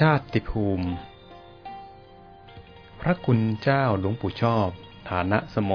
ชาติภูมิ พระคุณเจ้าหลวงปู่ชอบ ฐานะสโม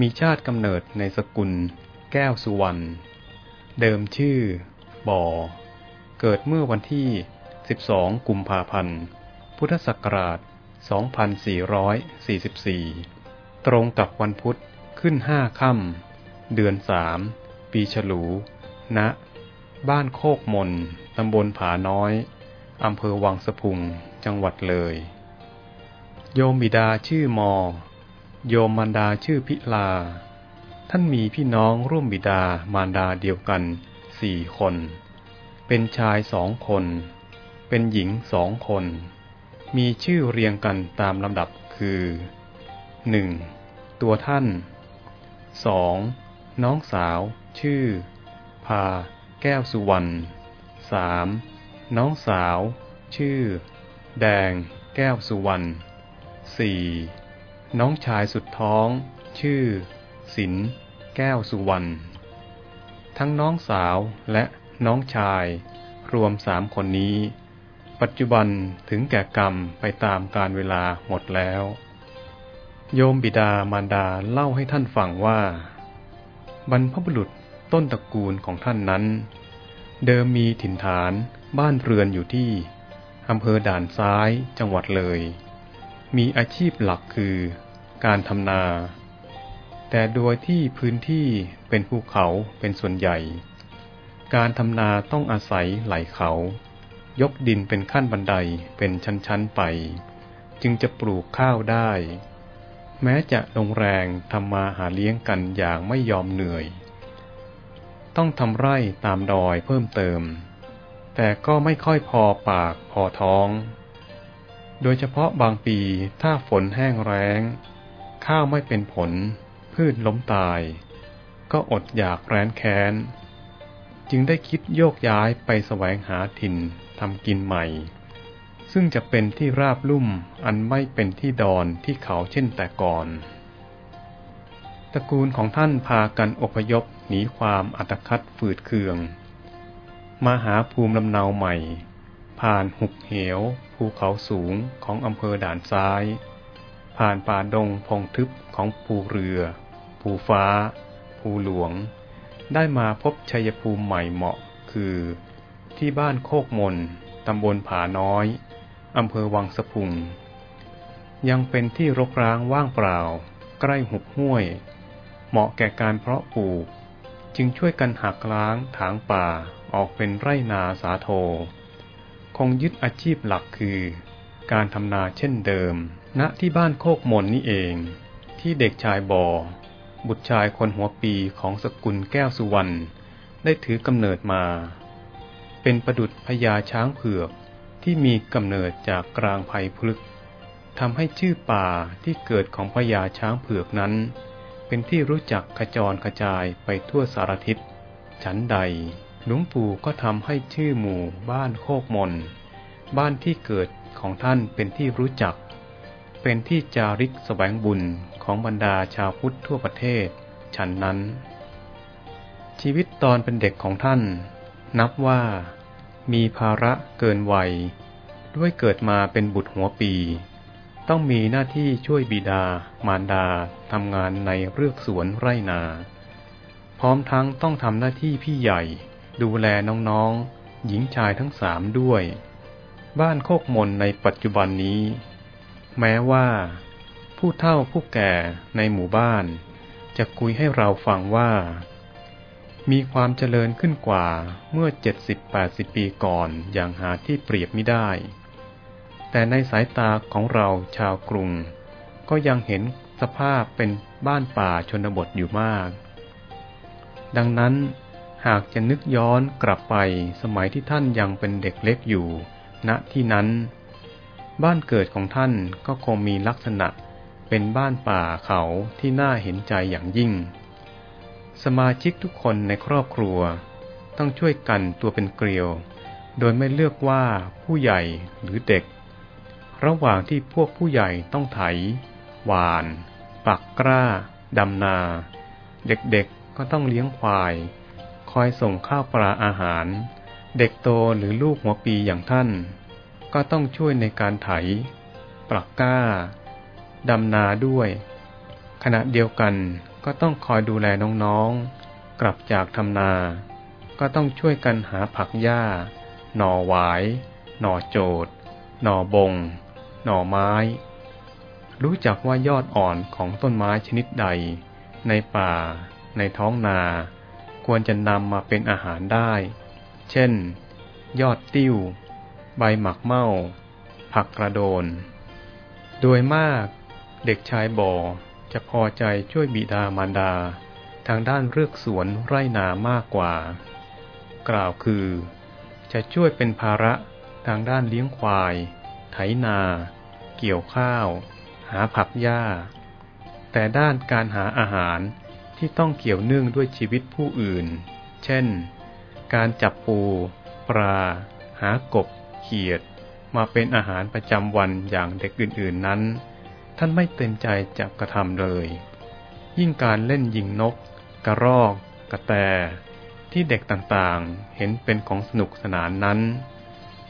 มีชาติกำเนิดในสกุล แก้วสุวรรณ เดิมชื่อ บ่อ เกิดเมื่อวันที่ 12 กุมภาพันธ์ พุทธศักราช 2444 ตรงกับวันพุธขึ้นห้าค่ำ เดือนสาม ปีฉลู ณ บ้านโคกมน ตำบลผาน้อย อำเภอวังสะพุง จังหวัดเลย โยมบิดาชื่อมอ โยมมารดาชื่อพิลา ท่านมีพี่น้องร่วมบิดามารดาเดียวกันสี่คน เป็นชายสองคน เป็นหญิงสองคน มีชื่อเรียงกันตามลำดับคือ 1. ตัวท่าน 2. น้องสาว ชื่อ พา แก้วสุวรรณ 3. น้องสาว ชื่อ แดง แก้วสุวรรณ 4. น้องชายสุดท้อง ชื่อ ศิลแก้วสุวรรณ ทั้งน้องสาวและน้องชาย รวมสามคนนี้ ปัจจุบันถึงแก่กรรมไปตามการเวลาหมดแล้ว โยมบิดามารดาเล่าให้ท่านฟังว่า บรรพบุรุษต้นตระกูลของท่านนั้น เดิมมีถิ่นฐานบ้านเรือนอยู่ที่ อำเภอด่านซ้ายจังหวัดเลย มีอาชีพหลักคือการทำนา แต่โดยที่พื้นที่เป็นภูเขาเป็นส่วนใหญ่ การทำนาต้องอาศัยไหลเขา ยกดินเป็นขั้นบันไดเป็นชั้นๆไป จึงจะปลูกข้าวได้ แม้จะลงแรงทำมาหาเลี้ยงกันอย่างไม่ยอมเหนื่อย ต้องทำไร่ตามดอยเพิ่มเติม แต่ก็ไม่ค่อยพอปากพอท้อง โดยเฉพาะบางปีถ้าฝนแห้งแล้ง ข้าวไม่เป็นผล พืชล้มตาย ก็อดอยากแร้นแค้น จึงได้คิดโยกย้ายไปแสวงหาถิ่นทำกินใหม่ ซึ่งจะเป็นที่ราบลุ่มอันไม่เป็นที่ดอนที่เขาเช่นแต่ก่อนตระกูลของท่านพากันอพยพหนีความอัตคัดฝืดเคือง มาหาภูมิลำเนาใหม่ ผ่านหุบเหว ภูเขาสูงของอำเภอด่านซ้าย ผ่านป่าดงพงทึบของภูเรือ ภูฟ้า ภูหลวง ได้มาพบชัยภูมิใหม่เหมาะคือ ที่บ้านโคกมนตำบลผาน้อยอำเภอวังสะพุง ยังเป็นที่รกร้างว่างเปล่า ใกล้หุบห้วย เหมาะแก่การเพาะปลูก จึงช่วยกันหักล้างถางป่าออกเป็นไร่นาสาโท คงยึดอาชีพหลักคือ การทำนาเช่นเดิม ณที่บ้านโคกมนนี่เอง ที่เด็กชายบอ บุตรชายคนหัวปีของสกุลแก้วสุวรรณได้ถือกำเนิดมา เป็นประดุษพญาช้างเผือกที่มีกำเนิดจากกลางภัยพลึกทำให้ชื่อป่าที่เกิดของพญาช้างเผือกนั้น เป็นที่รู้จักขจรกระจายไปทั่วสารทิศ ฉันใด หลวงปู่ก็ทำให้ชื่อหมู่บ้านโคกมน บ้านที่เกิดของท่านเป็นที่รู้จัก เป็นที่จาริกสแสวงบุญของบรรดาชาวพุทธทั่วประเทศ ฉันนั้น ชีวิตตอนเป็นเด็กของท่าน นับว่า มีภาระเกินวัย ด้วยเกิดมาเป็นบุตรหัวปี ต้องมีหน้าที่ช่วยบิดา มารดาทำงานในเรือกสวนไร่นา พร้อมทั้งต้องทำหน้าที่พี่ใหญ่ ดูแลน้องๆ หญิงชายทั้งสามด้วย บ้านโคกมนในปัจจุบันนี้ แม้ว่า ผู้เฒ่าผู้แก่ในหมู่บ้าน จะคุยให้เราฟังว่า มีความเจริญขึ้นกว่าเมื่อ 70-80 ปีก่อนอย่างหาที่เปรียบไม่ได้ แต่ในสายตาของเราชาวกรุง ก็ยังเห็นสภาพเป็นบ้านป่าชนบทอยู่มาก ดังนั้นหากจะนึกย้อนกลับไปสมัยที่ท่านยังเป็นเด็กเล็กอยู่ ณที่นั้น บ้านเกิดของท่านก็คงมีลักษณะเป็นบ้านป่าเขาที่น่าเห็นใจอย่างยิ่ง สมาชิกทุกคนในครอบครัว ต้องช่วยกันตัวเป็นเกลียว โดยไม่เลือกว่าผู้ใหญ่หรือเด็ก ระหว่างที่พวกผู้ใหญ่ต้องไถ หวาน ปักกล้า ดำนา เด็กๆก็ต้องเลี้ยงควาย คอยส่งข้าวปลาอาหาร เด็กโตหรือลูกหัวปีอย่างท่าน ก็ต้องช่วยในการไถ ปักกล้า ดำนาด้วย ขณะเดียวกันก็ต้องคอยดูแลน้องๆ กลับจากทำนา ก็ต้องช่วยกันหาผักหญ้า หน่อหวาย หน่อโจดหน่อบง หน่อไม้ รู้จักว่ายอดอ่อนของต้นไม้ชนิดใด ในป่า ในท้องนา ควรจะนำมาเป็นอาหารได้ เช่น ยอดติ้ว ใบหมักเม่า ผักกระโดน โดยมากเด็กชายบ่อจะพอใจช่วยบิดามารดา ทางด้านเลือกสวนไร่นามากกว่า กล่าวคือ จะช่วยเป็นภาระทางด้านเลี้ยงควาย ไถนา เกี่ยวข้าว หาผักหญ้า แต่ด้านการหาอาหารที่ต้องเกี่ยวเนื่องด้วยชีวิตผู้อื่น เช่น การจับปู ปลา หากบ เขียด มาเป็นอาหารประจำวันอย่างเด็กอื่นๆนั้น ท่านไม่เต็มใจจะกระทำเลย ยิ่งการเล่นยิงนก กระรอก กระแต ที่เด็กต่างๆ เห็นเป็นของสนุกสนานนั้น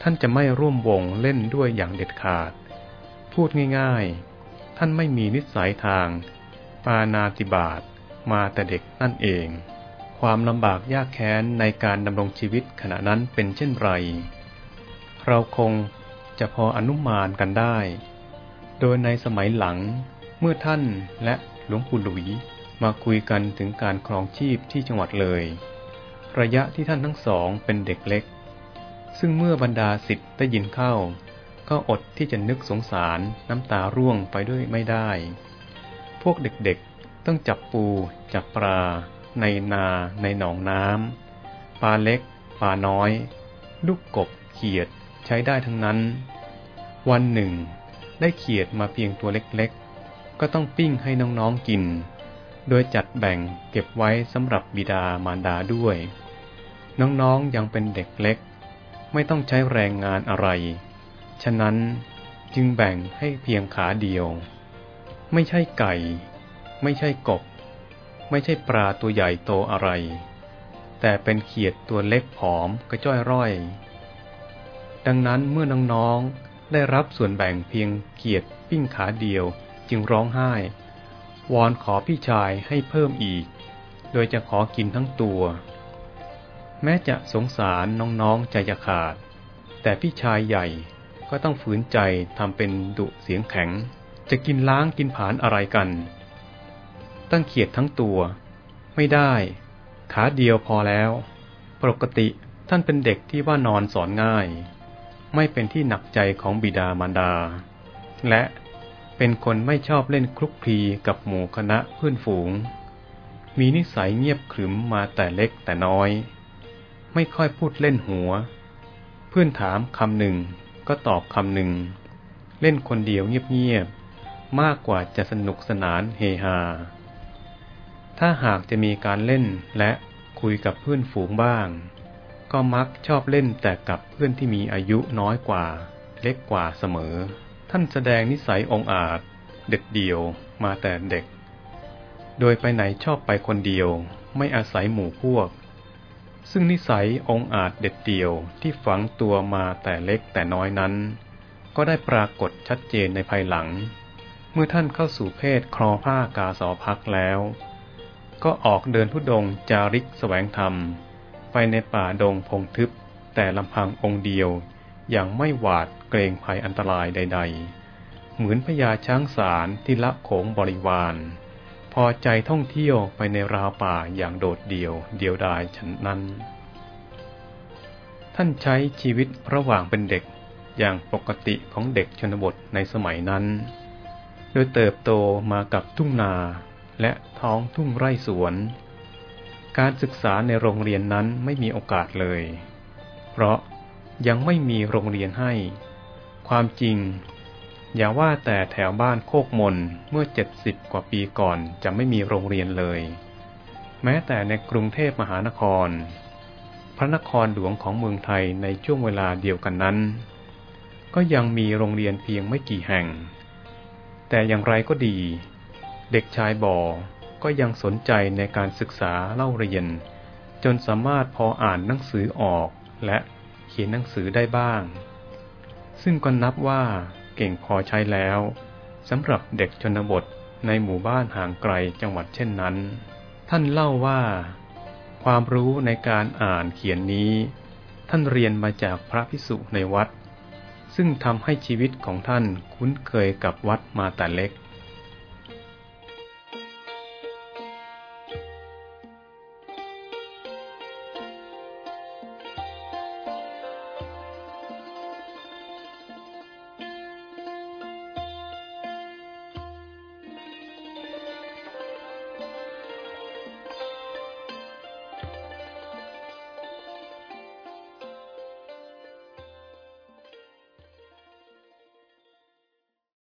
ท่านจะไม่ร่วมวงเล่นด้วยอย่างเด็ดขาด พูดง่ายๆ ท่านไม่มีนิสัยทาง ปานาติบาตมาแต่เด็กนั่นเอง ความลำบากยากแค้นในการดำรงชีวิตขณะนั้นเป็นเช่นไร เราคงจะพออนุมานกันได้ โดยในสมัยหลังเมื่อท่านและหลวงปู่หลุยมาคุยกันถึงการครองชีพที่จังหวัดเลย ระยะที่ท่านทั้งสองเป็นเด็กเล็ก ซึ่งเมื่อบรรดาสิทธิ์ได้ยินเข้า ก็อดที่จะนึกสงสารน้ำตาร่วงไปด้วยไม่ได้ พวกเด็กๆต้องจับปู จับปลา ในนาในหนองน้ำปลาเล็กปลาน้อย ลูกกบเขียดใช้ได้ทั้งนั้น วันหนึ่ง ได้เขียดมาเพียงตัวเล็กๆ ก็ต้องปิ้งให้น้องๆกิน โดยจัดแบ่งเก็บไว้สำหรับบิดามารดาด้วย น้องๆยังเป็นเด็กเล็ก ไม่ต้องใช้แรงงานอะไร ฉะนั้นจึงแบ่งให้เพียงขาเดียว ไม่ใช่ไก่ ไม่ใช่กบ ไม่ใช่ปลาตัวใหญ่โตอะไร แต่เป็นเขียดตัวเล็กผอมกระจ้อยร่อย ดังนั้นเมื่อน้องๆได้รับส่วนแบ่งเพียงเขียดปิ้งขาเดียวจึงร้องไห้ วอนขอพี่ชายให้เพิ่มอีก โดยจะขอกินทั้งตัว แม้จะสงสารน้องๆใจจะขาด แต่พี่ชายใหญ่ก็ต้องฝืนใจทำเป็นดุเสียงแข็ง จะกินล้างกินผานอะไรกัน ตั้งเขียดทั้งตัว ไม่ได้ ขาเดียวพอแล้ว ปกติท่านเป็นเด็กที่ว่านอนสอนง่าย ไม่เป็นที่หนักใจของบิดามารดา และเป็นคนไม่ชอบเล่นคลุกคลีกับหมู่คณะเพื่อนฝูง มีนิสัยเงียบขรึมมาแต่เล็กแต่น้อย ไม่ค่อยพูดเล่นหัว เพื่อนถามคำหนึ่งก็ตอบคำหนึ่ง เล่นคนเดียวเงียบๆ มากกว่าจะสนุกสนานเฮฮา ถ้าหากจะมีการเล่นและคุยกับเพื่อนฝูงบ้าง ก็มักชอบเล่นแต่กับเพื่อนที่มีอายุน้อยกว่า เล็กกว่าเสมอ ท่านแสดงนิสัยองอาจ เด็ดเดี่ยวมาแต่เด็ก โดยไปไหนชอบไปคนเดียว ไม่อาศัยหมู่พวก ซึ่งนิสัยองอาจเด็ดเดี่ยวที่ฝังตัวมาแต่เล็กแต่น้อยนั้น ก็ได้ปรากฏชัดเจนในภายหลัง เมื่อท่านเข้าสู่เพศครอผ้ากาสอพักแล้ว ก็ออกเดินทุดงจาริกแสวงธรรม ไปในป่าดงพงทึบ แต่ลำพังองค์เดียว อย่างไม่หวาดเกรงภัยอันตรายใด ๆ เหมือนพญาช้างสารที่ละโขงบริวาร พอใจท่องเที่ยวไปในราวป่าอย่างโดดเดี่ยว เดียวดายฉันนั้น ท่านใช้ชีวิตระหว่างเป็นเด็กอย่างปกติของเด็กชนบทในสมัยนั้น โดยเติบโตมากับทุ่งนาและท้องทุ่งไร่สวน การศึกษาในโรงเรียนนั้นไม่มีโอกาสเลย เพราะยังไม่มีโรงเรียนให้ ความจริง อย่าว่าแต่แถวบ้านโคกมนเมื่อเจ็ดสิบกว่าปีก่อนจะไม่มีโรงเรียนเลย แม้แต่ในกรุงเทพมหานคร พระนครหลวงของเมืองไทยในช่วงเวลาเดียวกันนั้น ก็ยังมีโรงเรียนเพียงไม่กี่แห่ง แต่อย่างไรก็ดี เด็กชายบอก็ยังสนใจในการศึกษาเล่าเรียน จนสามารถพออ่านหนังสือออกและเขียนหนังสือได้บ้าง ซึ่งก็นับว่า เก่งพอใช้แล้วสำหรับเด็กชนบทในหมู่บ้านห่างไกลจังหวัดเช่นนั้น ท่านเล่าว่า ความรู้ในการอ่านเขียนนี้ ท่านเรียนมาจากพระพิสุในวัด ซึ่งทำให้ชีวิตของท่านคุ้นเคยกับวัดมาแต่เล็ก